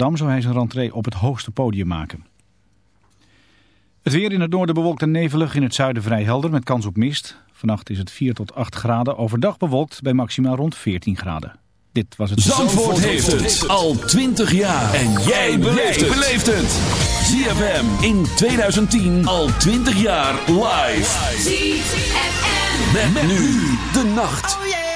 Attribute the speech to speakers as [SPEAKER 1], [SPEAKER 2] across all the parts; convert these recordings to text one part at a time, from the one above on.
[SPEAKER 1] Dam zou hij zijn rentree op het hoogste podium maken. Het weer in het noorden bewolkt en nevelig, in het zuiden vrij helder met kans op mist. Vannacht is het 4 tot 8 graden, overdag bewolkt bij maximaal rond 14 graden. Dit was het...
[SPEAKER 2] Zandvoort, Zandvoort heeft, het. heeft het al 20 jaar. En jij beleeft het. ZFM in 2010 al 20 jaar live.
[SPEAKER 3] ZFM
[SPEAKER 2] met, nu de nacht.
[SPEAKER 4] Oh,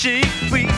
[SPEAKER 5] cheek.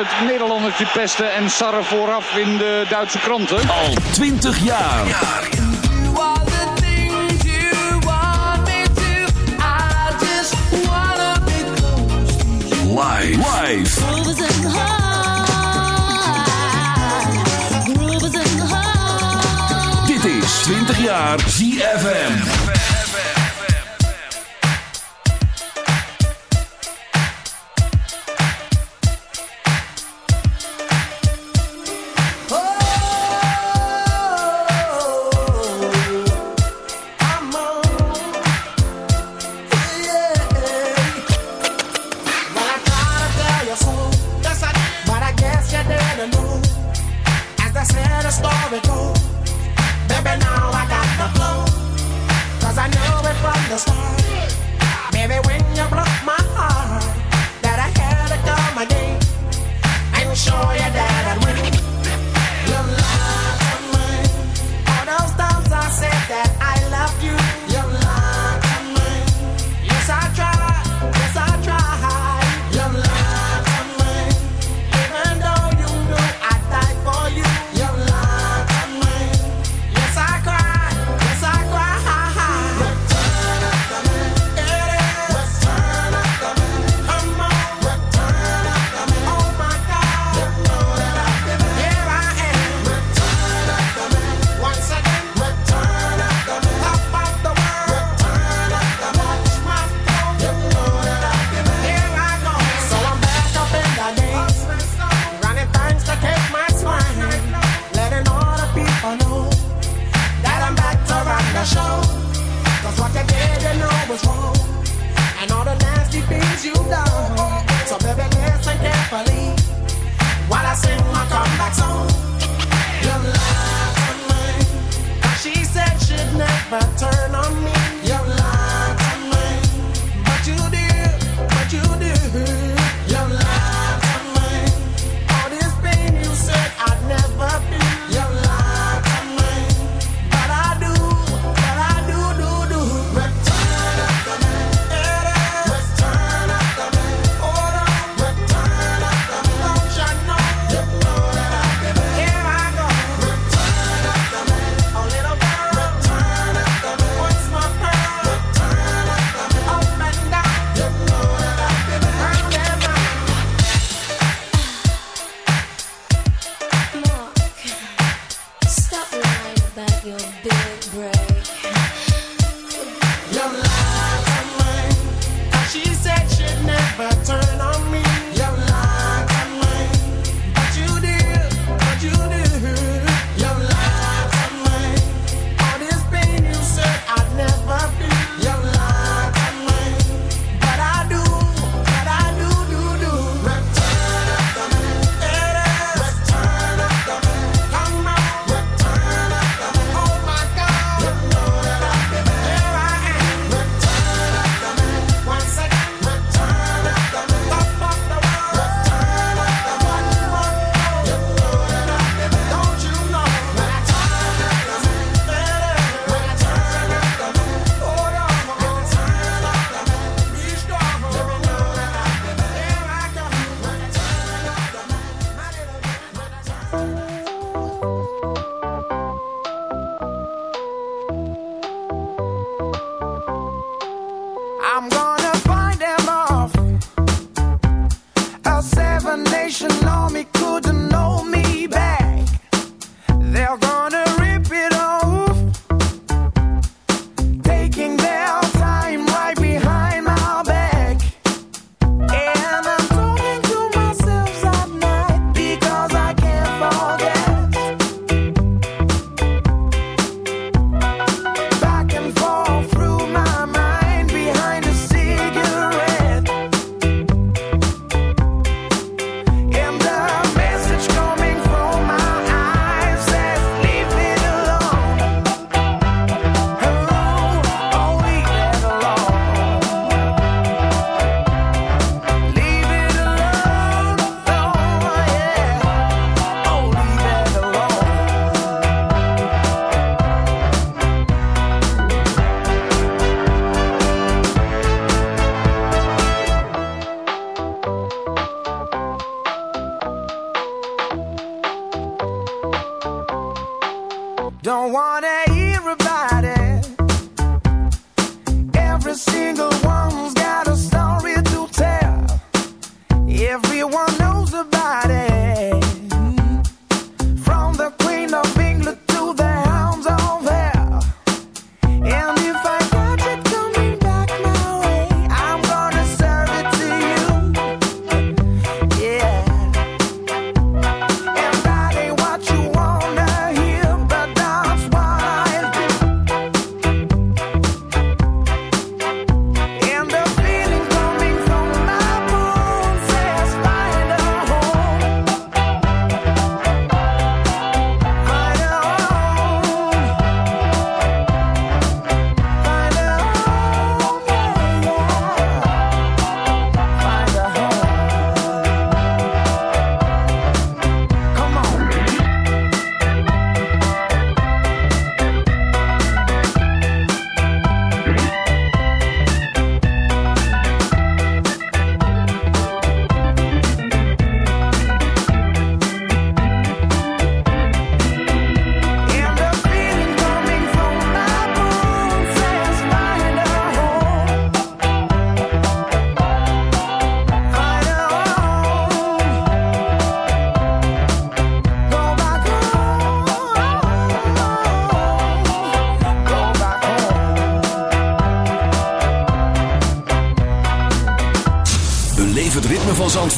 [SPEAKER 6] het Nederlandertje pesten en sarren vooraf in de Duitse kranten.
[SPEAKER 2] Al 20 jaar.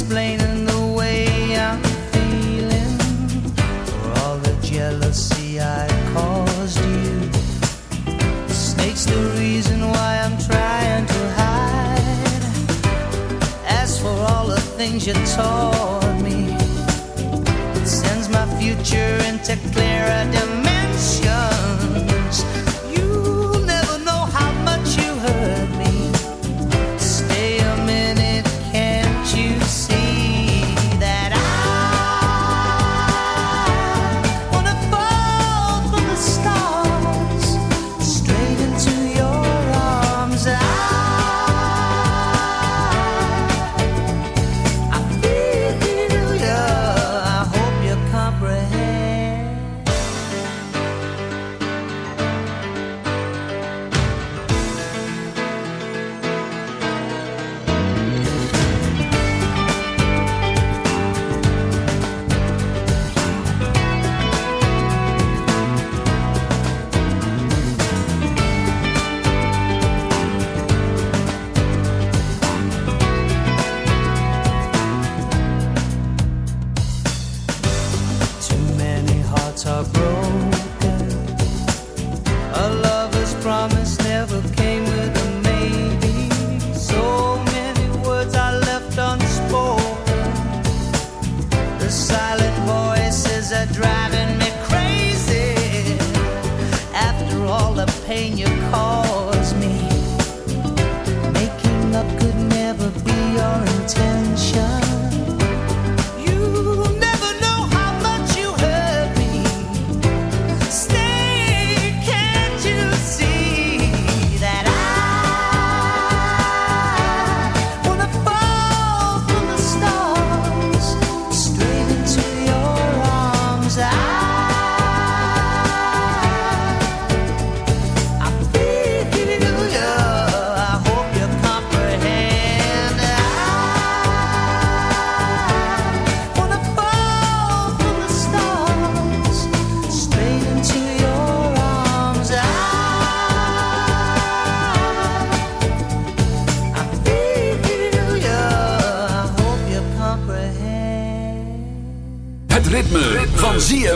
[SPEAKER 7] explaining the way I'm feeling for all the jealousy I caused you. The snake's the reason why I'm trying to hide. As for all the things you taught me, it sends my future into clearer
[SPEAKER 4] demand.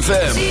[SPEAKER 4] ZFM.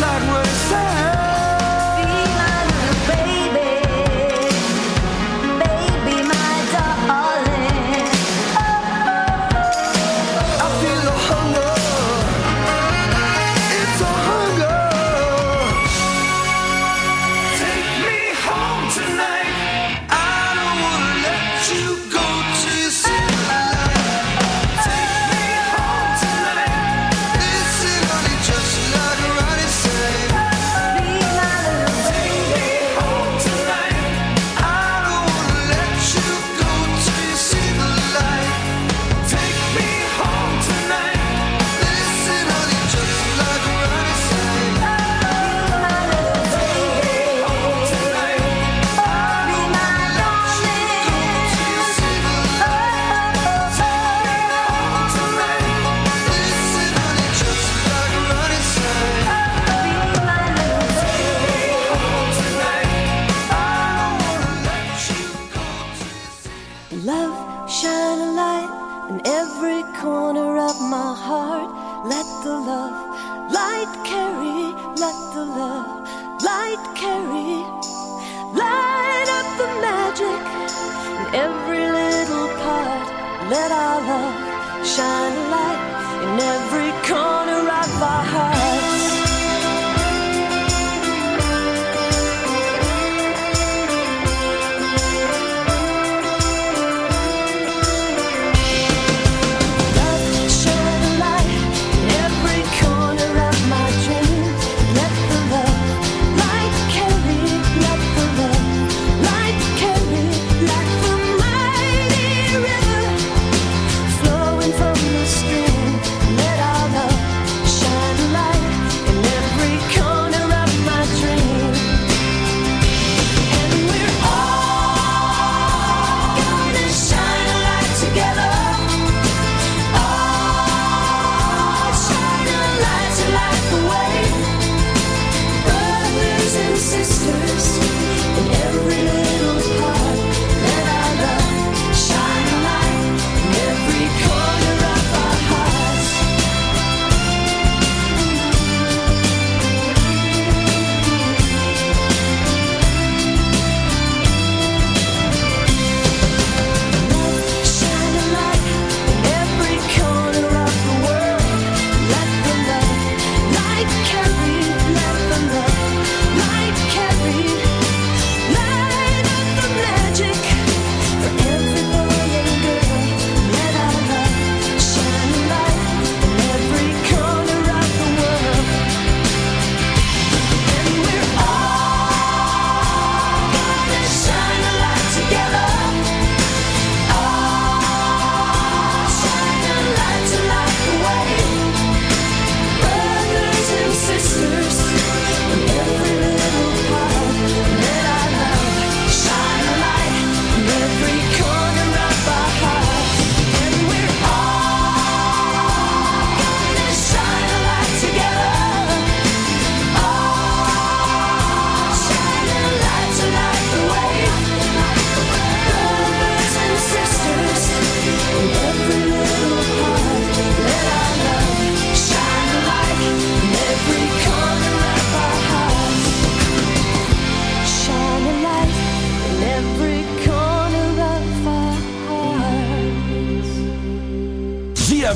[SPEAKER 8] like
[SPEAKER 9] we're sad.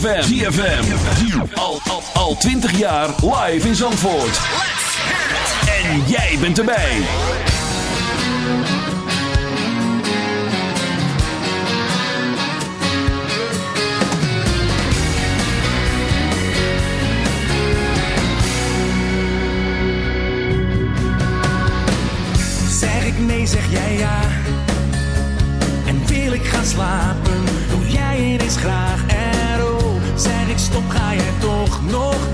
[SPEAKER 2] ZFM. ZFM. Al, al, al 20 jaar live in Zandvoort. En jij bent erbij.
[SPEAKER 10] Zeg ik nee, zeg jij ja. En wil ik gaan slapen, doe jij het eens graag Zeg ik stop, ga je toch nog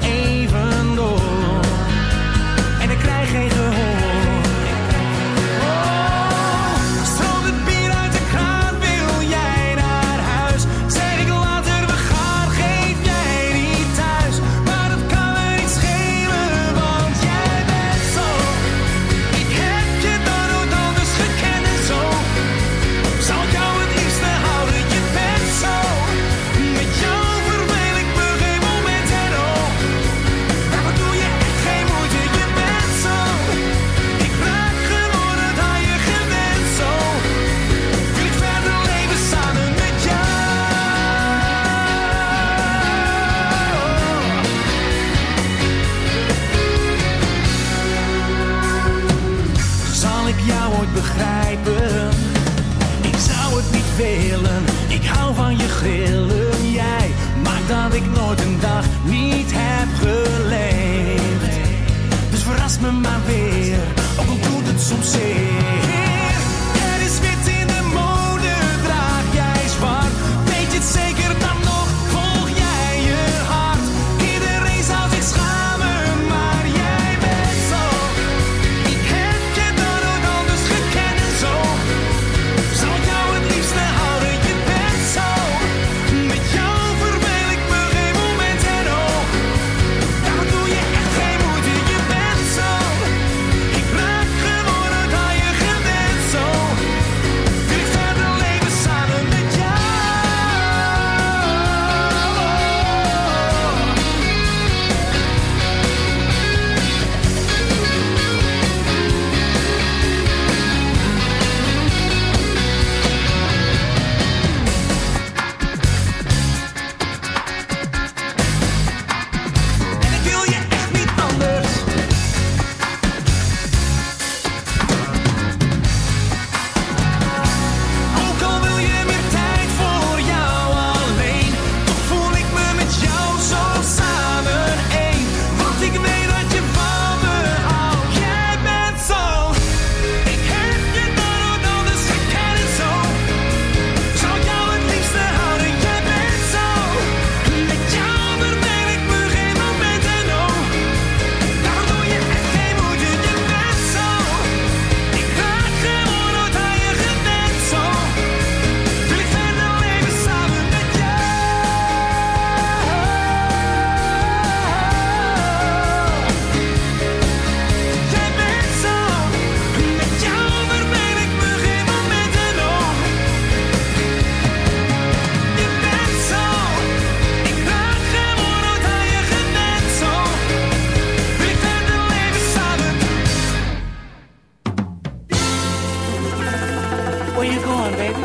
[SPEAKER 10] baby.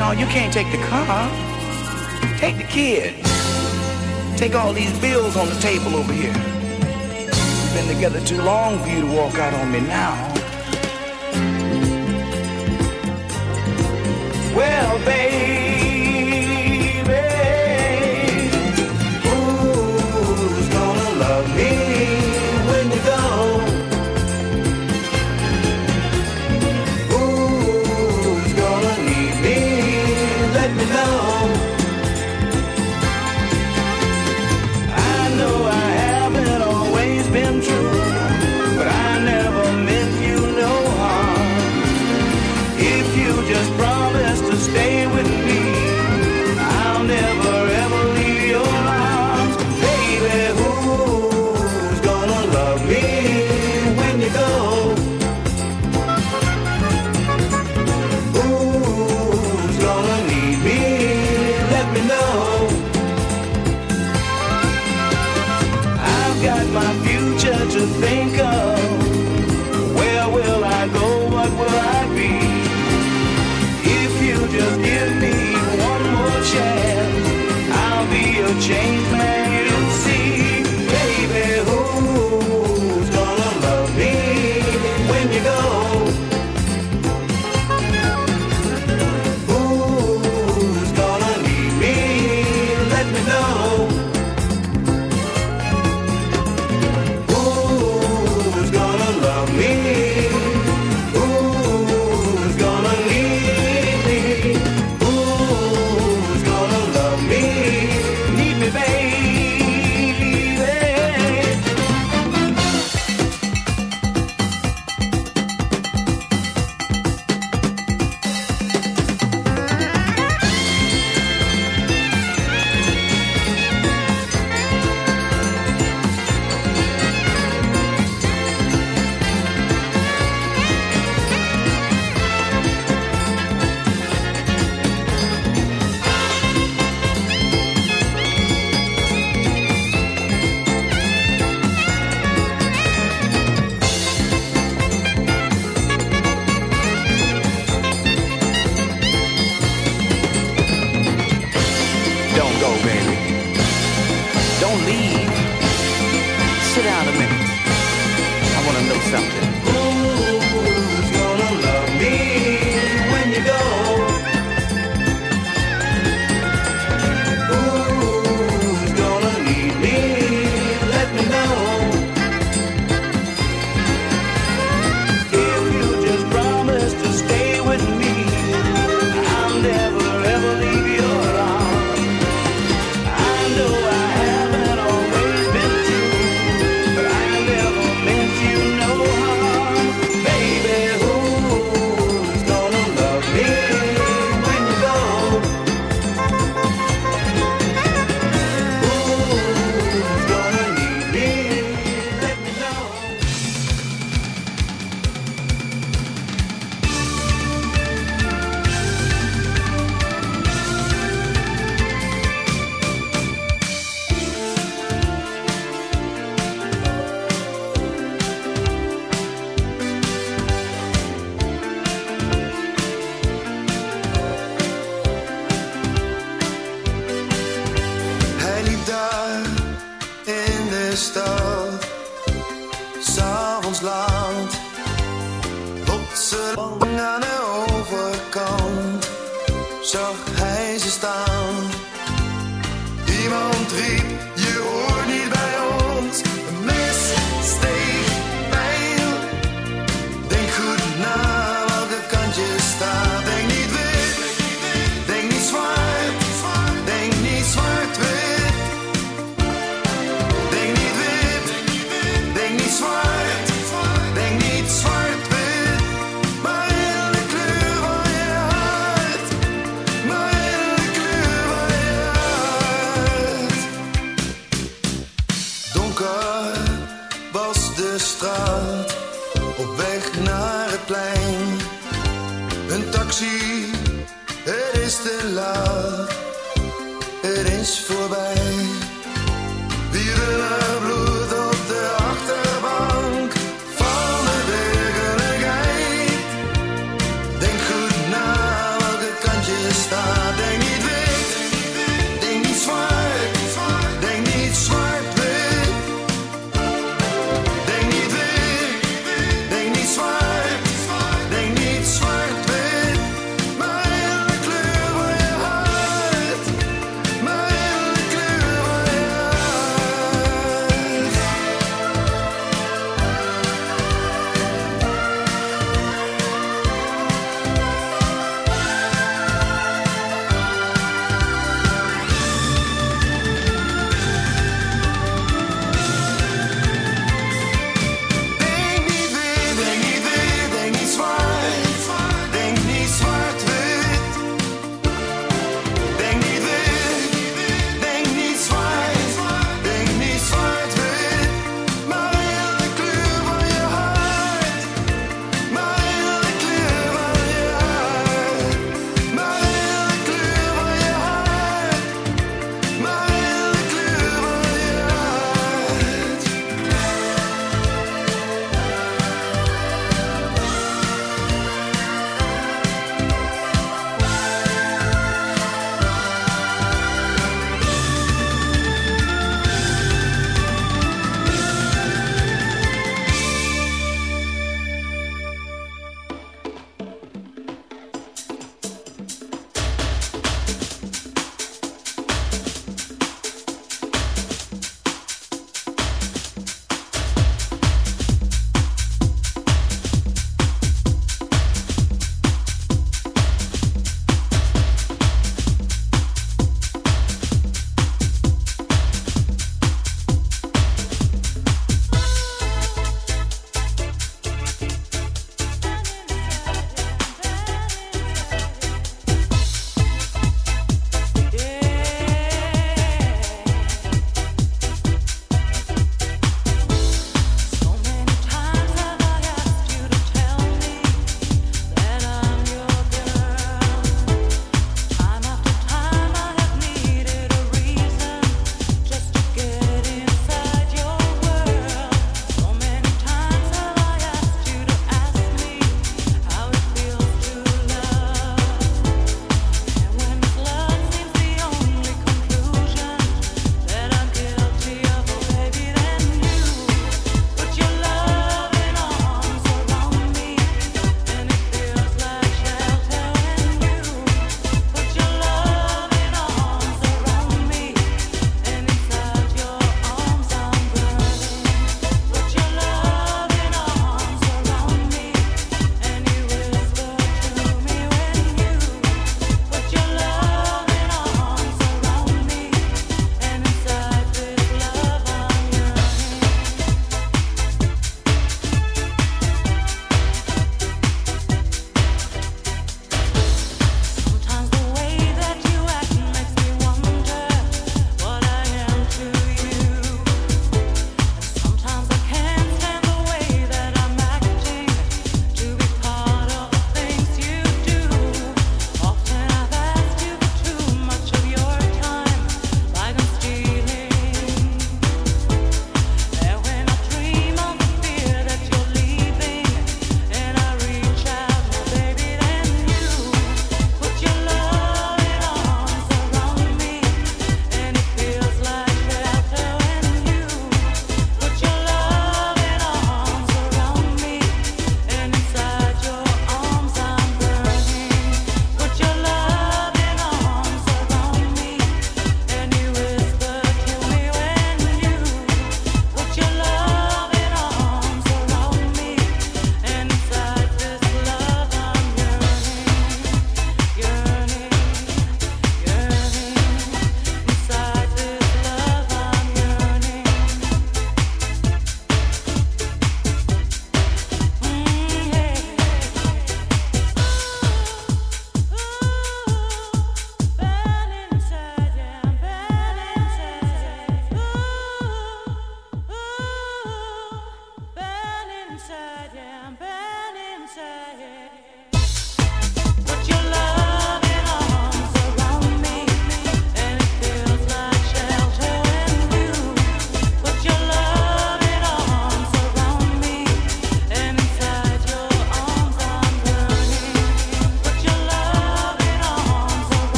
[SPEAKER 5] No, you can't take the car. Take the kid. Take all these bills on the table over here. We've been together too long for you to walk out on me now. Well, baby.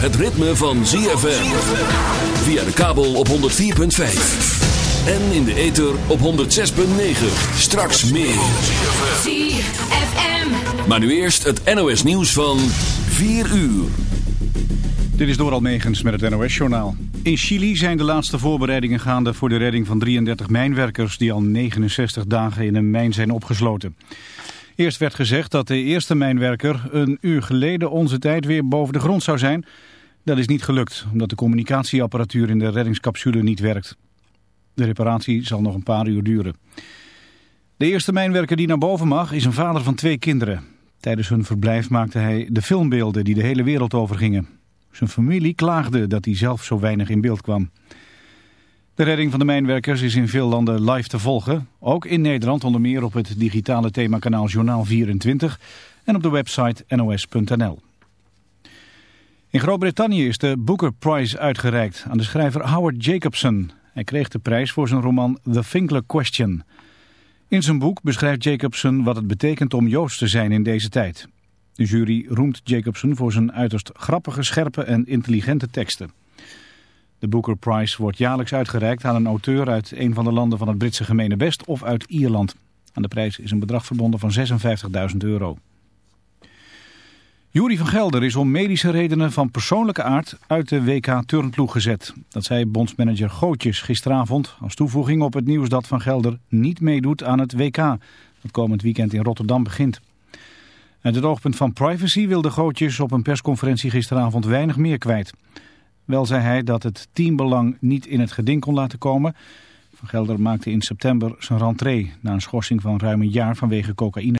[SPEAKER 2] Het ritme van ZFM. Via de kabel op 104.5. En in de ether op 106.9. Straks meer.
[SPEAKER 11] ZFM.
[SPEAKER 2] Maar nu eerst het NOS nieuws van 4 uur.
[SPEAKER 1] Dit is Doral Megens met het NOS-journaal. In Chili zijn de laatste voorbereidingen gaande voor de redding van 33 mijnwerkers... die al 69 dagen in een mijn zijn opgesloten. Eerst werd gezegd dat de eerste mijnwerker een uur geleden onze tijd weer boven de grond zou zijn. Dat is niet gelukt, omdat de communicatieapparatuur in de reddingscapsule niet werkt. De reparatie zal nog een paar uur duren. De eerste mijnwerker die naar boven mag is een vader van twee kinderen. Tijdens hun verblijf maakte hij de filmbeelden die de hele wereld overgingen. Zijn familie klaagde dat hij zelf zo weinig in beeld kwam. De redding van de mijnwerkers is in veel landen live te volgen. Ook in Nederland onder meer op het digitale themakanaal Journaal 24 en op de website nos.nl. In Groot-Brittannië is de Booker Prize uitgereikt aan de schrijver Howard Jacobson. Hij kreeg de prijs voor zijn roman The Finkler Question. In zijn boek beschrijft Jacobson wat het betekent om Joods te zijn in deze tijd. De jury roemt Jacobson voor zijn uiterst grappige, scherpe en intelligente teksten. De Booker Prize wordt jaarlijks uitgereikt aan een auteur uit een van de landen van het Britse gemene best of uit Ierland. Aan de prijs is een bedrag verbonden van 56.000 euro. Jury van Gelder is om medische redenen van persoonlijke aard uit de WK-turnploeg gezet. Dat zei bondsmanager Gootjes gisteravond als toevoeging op het nieuws dat Van Gelder niet meedoet aan het WK. Dat komend weekend in Rotterdam begint. Uit het oogpunt van privacy wilde Gootjes op een persconferentie gisteravond weinig meer kwijt. Wel zei hij dat het teambelang niet in het geding kon laten komen. Van Gelder maakte in september zijn rentree na een schorsing van ruim een jaar vanwege cocaïne.